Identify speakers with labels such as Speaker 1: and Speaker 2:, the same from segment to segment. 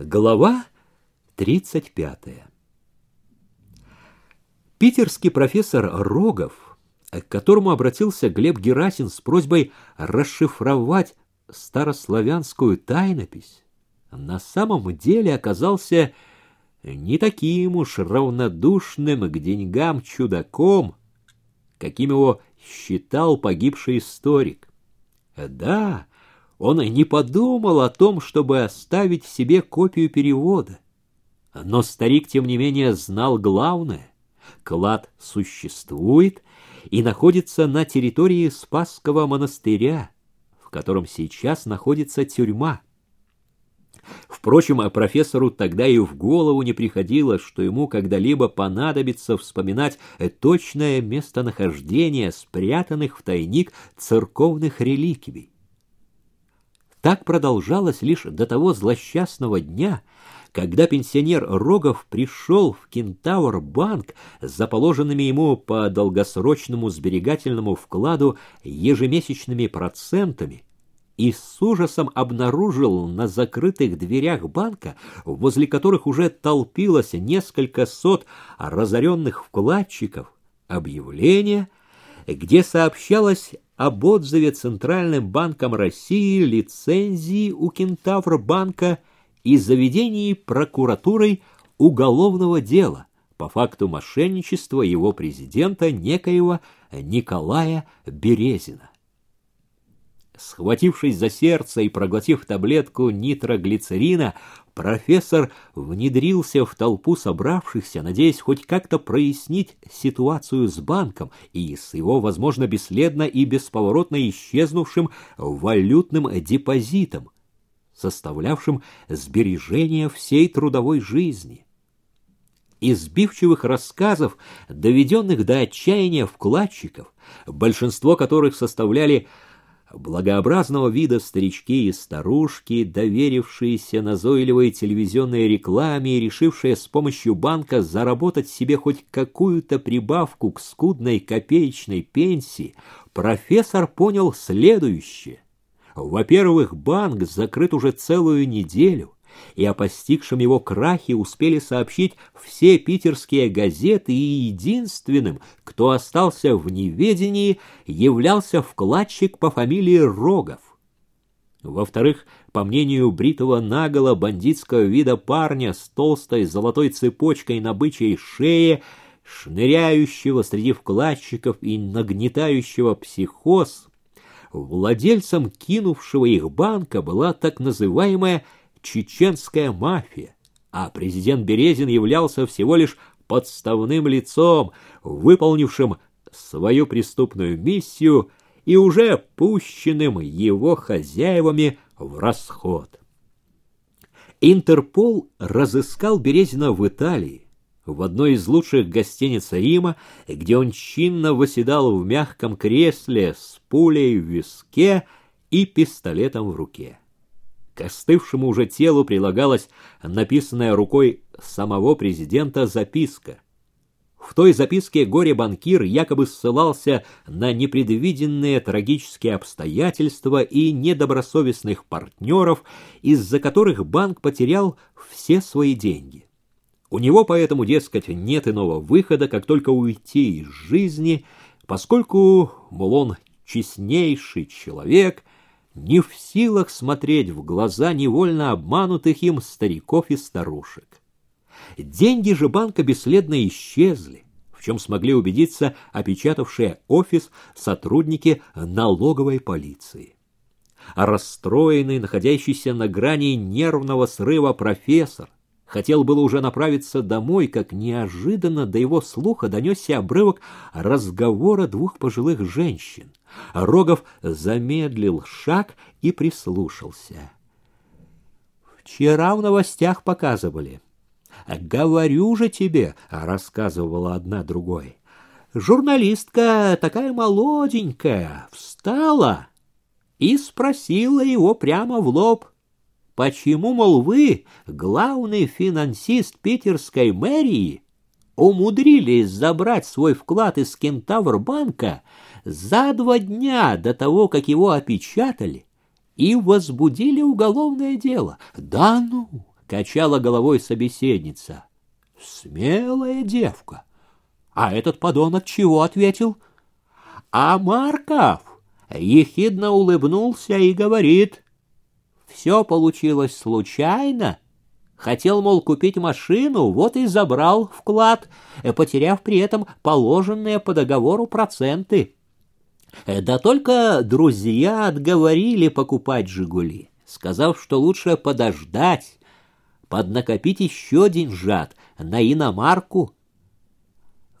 Speaker 1: Глава 35. Питерский профессор Рогов, к которому обратился Глеб Герасин с просьбой расшифровать старославянскую тайнопись, на самом деле оказался не таким уж равнодушным к деньгам чудаком, каким его считал погибший историк. Да, он не подумал о том, чтобы оставить себе копию перевода. Но старик, тем не менее, знал главное. Клад существует и находится на территории Спасского монастыря, в котором сейчас находится тюрьма. Впрочем, а профессору тогда и в голову не приходило, что ему когда-либо понадобится вспоминать точное местонахождение спрятанных в тайник церковных реликвий. Так продолжалось лишь до того злосчастного дня, когда пенсионер Рогов пришел в Кентавр-банк с положенными ему по долгосрочному сберегательному вкладу ежемесячными процентами и с ужасом обнаружил на закрытых дверях банка, возле которых уже толпилось несколько сот разоренных вкладчиков, объявление, где сообщалось об отзыве Центральным банком России лицензии у Кентавр-банка и заведении прокуратурой уголовного дела по факту мошенничества его президента некоего Николая Березина. Схватившись за сердце и проглотив таблетку нитроглицерина, профессор внедрился в толпу собравшихся, надеясь хоть как-то прояснить ситуацию с банком и с его, возможно, бесследно и бесповоротно исчезнувшим валютным депозитом, составлявшим сбережение всей трудовой жизни. Из сбивчивых рассказов, доведенных до отчаяния вкладчиков, большинство которых составляли благообразного вида старички и старушки, доверившиеся назойливой телевизионной рекламе и решившие с помощью банка заработать себе хоть какую-то прибавку к скудной копеечной пенсии, профессор понял следующее. Во-первых, банк закрыт уже целую неделю, и о постигшем его крахе успели сообщить все питерские газеты, и единственным, кто остался в неведении, являлся вкладчик по фамилии Рогов. Во-вторых, по мнению бритого наголо бандитского вида парня с толстой золотой цепочкой на бычьей шее, шныряющего среди вкладчиков и нагнетающего психоз, владельцем кинувшего их банка была так называемая чеченская мафия, а президент Березин являлся всего лишь подставным лицом, выполнившим свою преступную миссию и уже пущенным его хозяевами в расход. Интерпол разыскал Березина в Италии, в одной из лучших гостиниц Рима, где он чинно восседал в мягком кресле с пулей в виске и пистолетом в руке. К остывшему уже телу прилагалась написанная рукой самого президента записка. В той записке горе-банкир якобы ссылался на непредвиденные трагические обстоятельства и недобросовестных партнеров, из-за которых банк потерял все свои деньги. У него поэтому, дескать, нет иного выхода, как только уйти из жизни, поскольку, мол, он честнейший человек — не в силах смотреть в глаза невольно обманутых им стариков и старушек. Деньги же банка бесследно исчезли, в чем смогли убедиться опечатавшие офис сотрудники налоговой полиции. А расстроенный, находящийся на грани нервного срыва профессор, Хотел было уже направиться домой, как неожиданно до его слуха донесся обрывок разговора двух пожилых женщин. Рогов замедлил шаг и прислушался. «Вчера в новостях показывали. Говорю же тебе», — рассказывала одна другой. «Журналистка такая молоденькая встала и спросила его прямо в лоб». Почему, мол, вы, главный финансист питерской мэрии, умудрились забрать свой вклад из Кентавр-банка за два дня до того, как его опечатали, и возбудили уголовное дело? Да ну, — качала головой собеседница. «Смелая девка!» А этот подонок чего ответил? А Марков ехидно улыбнулся и говорит, «Все получилось случайно». Хотел, мол, купить машину, вот и забрал вклад, потеряв при этом положенные по договору проценты. Да только друзья отговорили покупать «Жигули», сказав, что лучше подождать, поднакопить еще деньжат на иномарку.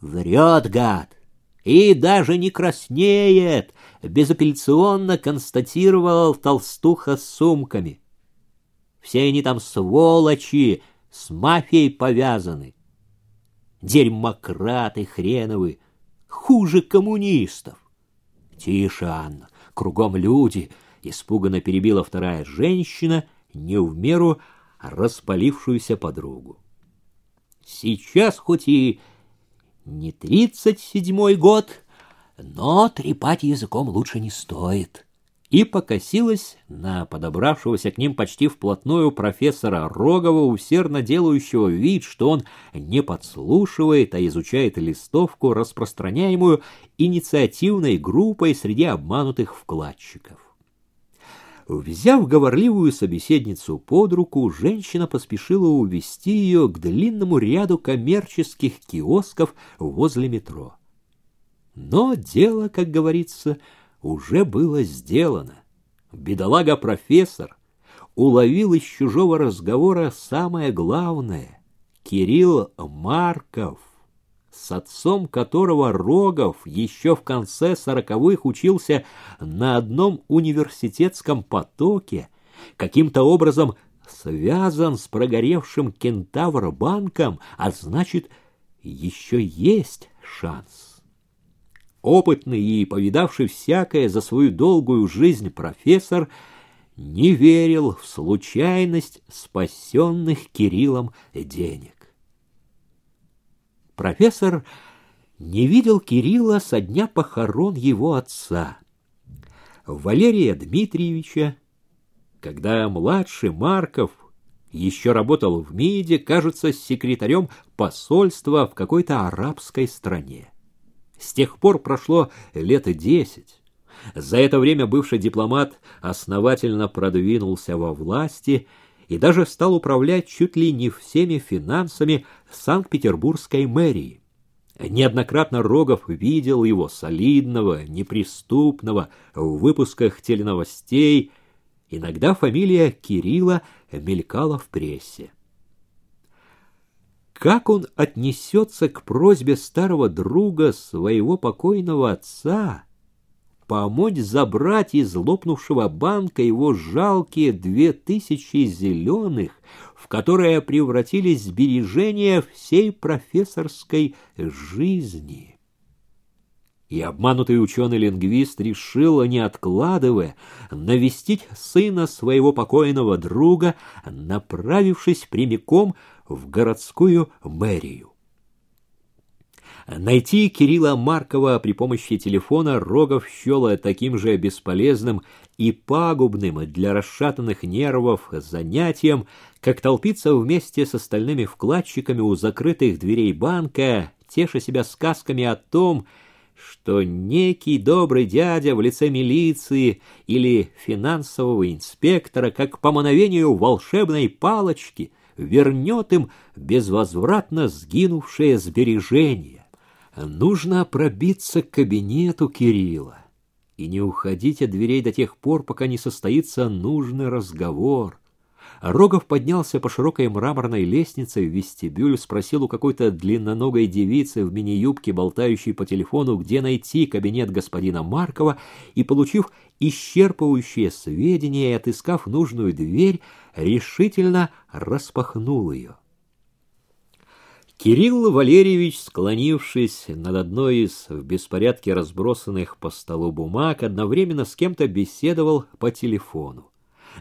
Speaker 1: Врет, гад, и даже не краснеет, безапелляционно констатировал толстуха с сумками. Все они там сволочи, с мафией повязаны. Дерьмократы хреновы, хуже коммунистов. Тише, Анна, кругом люди, испуганно перебила вторая женщина, не в меру распалившуюся подругу. Сейчас хоть и не тридцать седьмой год, но трепать языком лучше не стоит. И покосилась на подобравшегося к ним почти вплотную профессора Рогова, усердно делающего вид, что он не подслушивает, а изучает листовку, распространяемую инициативной группой среди обманутых вкладчиков. Взяв говорливую собеседницу под руку, женщина поспешила увести ее к длинному ряду коммерческих киосков возле метро. Но дело, как говорится, уже было сделано. Бедолага-профессор уловил из чужого разговора самое главное. Кирилл Марков — с отцом которого Рогов еще в конце сороковых учился на одном университетском потоке, каким-то образом связан с прогоревшим кентавр-банком, а значит, еще есть шанс. Опытный и повидавший всякое за свою долгую жизнь профессор не верил в случайность спасенных Кириллом денег. Профессор не видел Кирилла со дня похорон его отца, Валерия Дмитриевича, когда младший Марков еще работал в МИДе, кажется, секретарем посольства в какой-то арабской стране. С тех пор прошло лет десять. За это время бывший дипломат основательно продвинулся во власти – и даже стал управлять чуть ли не всеми финансами Санкт-Петербургской мэрии. Неоднократно Рогов видел его солидного, неприступного в выпусках теленовостей. Иногда фамилия Кирилла мелькала в прессе. Как он отнесется к просьбе старого друга своего покойного отца помочь забрать из лопнувшего банка его жалкие две тысячи зеленых, в которые превратились сбережения всей профессорской жизни. И обманутый ученый-лингвист решил, не откладывая, навестить сына своего покойного друга, направившись прямиком в городскую мэрию. Найти Кирилла Маркова при помощи телефона Рогов счел таким же бесполезным и пагубным для расшатанных нервов занятием, как толпиться вместе с остальными вкладчиками у закрытых дверей банка, теша себя сказками о том, что некий добрый дядя в лице милиции или финансового инспектора, как по мановению волшебной палочки, вернет им безвозвратно сгинувшее сбережение. Нужно пробиться к кабинету Кирилла и не уходить от дверей до тех пор, пока не состоится нужный разговор. Рогов поднялся по широкой мраморной лестнице в вестибюль, спросил у какой-то длинноногой девицы в мини-юбке, болтающей по телефону, где найти кабинет господина Маркова, и, получив исчерпывающие сведения и отыскав нужную дверь, решительно распахнул ее. Кирилл Валерьевич, склонившись над одной из в беспорядке разбросанных по столу бумаг, одновременно с кем-то беседовал по телефону.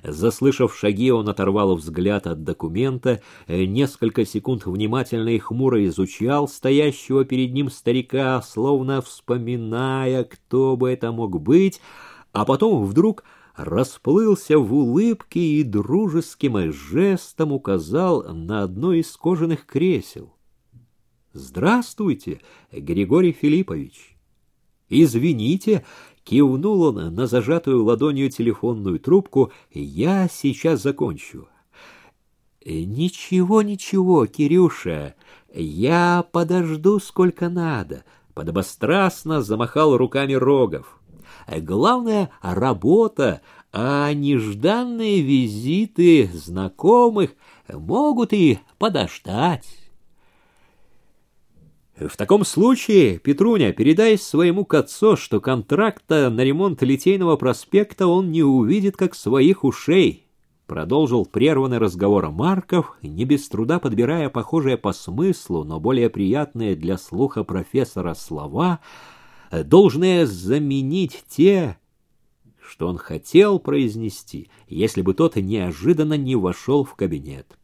Speaker 1: Заслышав шаги, он оторвал взгляд от документа, несколько секунд внимательно и хмуро изучал стоящего перед ним старика, словно вспоминая, кто бы это мог быть, а потом вдруг расплылся в улыбке и дружеским жестом указал на одно из кожаных кресел. «Здравствуйте, Григорий Филиппович!» «Извините!» — кивнул он на зажатую ладонью телефонную трубку. «Я сейчас закончу». «Ничего, ничего, Кирюша, я подожду сколько надо», — подобострастно замахал руками Рогов. Главное — работа, а нежданные визиты знакомых могут и подождать. В таком случае, Петруня, передай своему отцу, что контракта на ремонт Литейного проспекта он не увидит как своих ушей. Продолжил прерванный разговор Марков, не без труда подбирая похожие по смыслу, но более приятные для слуха профессора слова — должное заменить те, что он хотел произнести, если бы тот неожиданно не вошел в кабинет.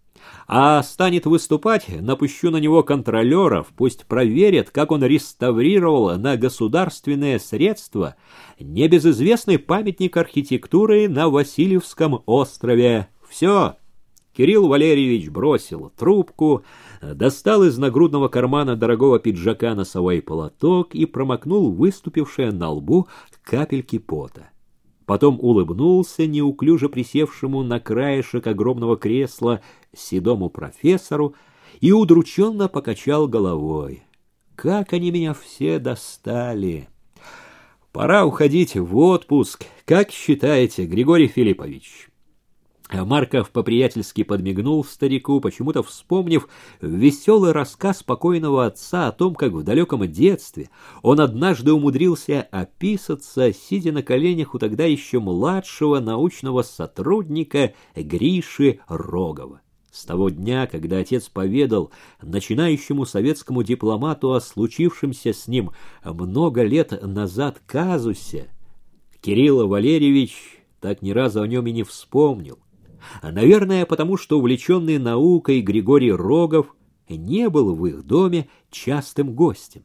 Speaker 1: А станет выступать, напущу на него контролеров, пусть проверят, как он реставрировал на государственные средства небезызвестный памятник архитектуры на Васильевском острове. Все, Кирилл Валерьевич бросил трубку, достал из нагрудного кармана дорогого пиджака носовой платок и промокнул выступившие на лбу капельки пота. Потом улыбнулся неуклюже присевшему на краешек огромного кресла седому профессору и удрученно покачал головой. «Как они меня все достали!» «Пора уходить в отпуск. Как считаете, Григорий Филиппович?» Марков по-приятельски подмигнул старику, почему-то вспомнив веселый рассказ покойного отца о том, как в далеком детстве он однажды умудрился описаться, сидя на коленях у тогда еще младшего научного сотрудника Гриши Рогова. С того дня, когда отец поведал начинающему советскому дипломату о случившемся с ним много лет назад казусе, Кирилл Валерьевич так ни разу о нем и не вспомнил. Наверное, потому что увлеченный наукой Григорий Рогов не был в их доме частым гостем.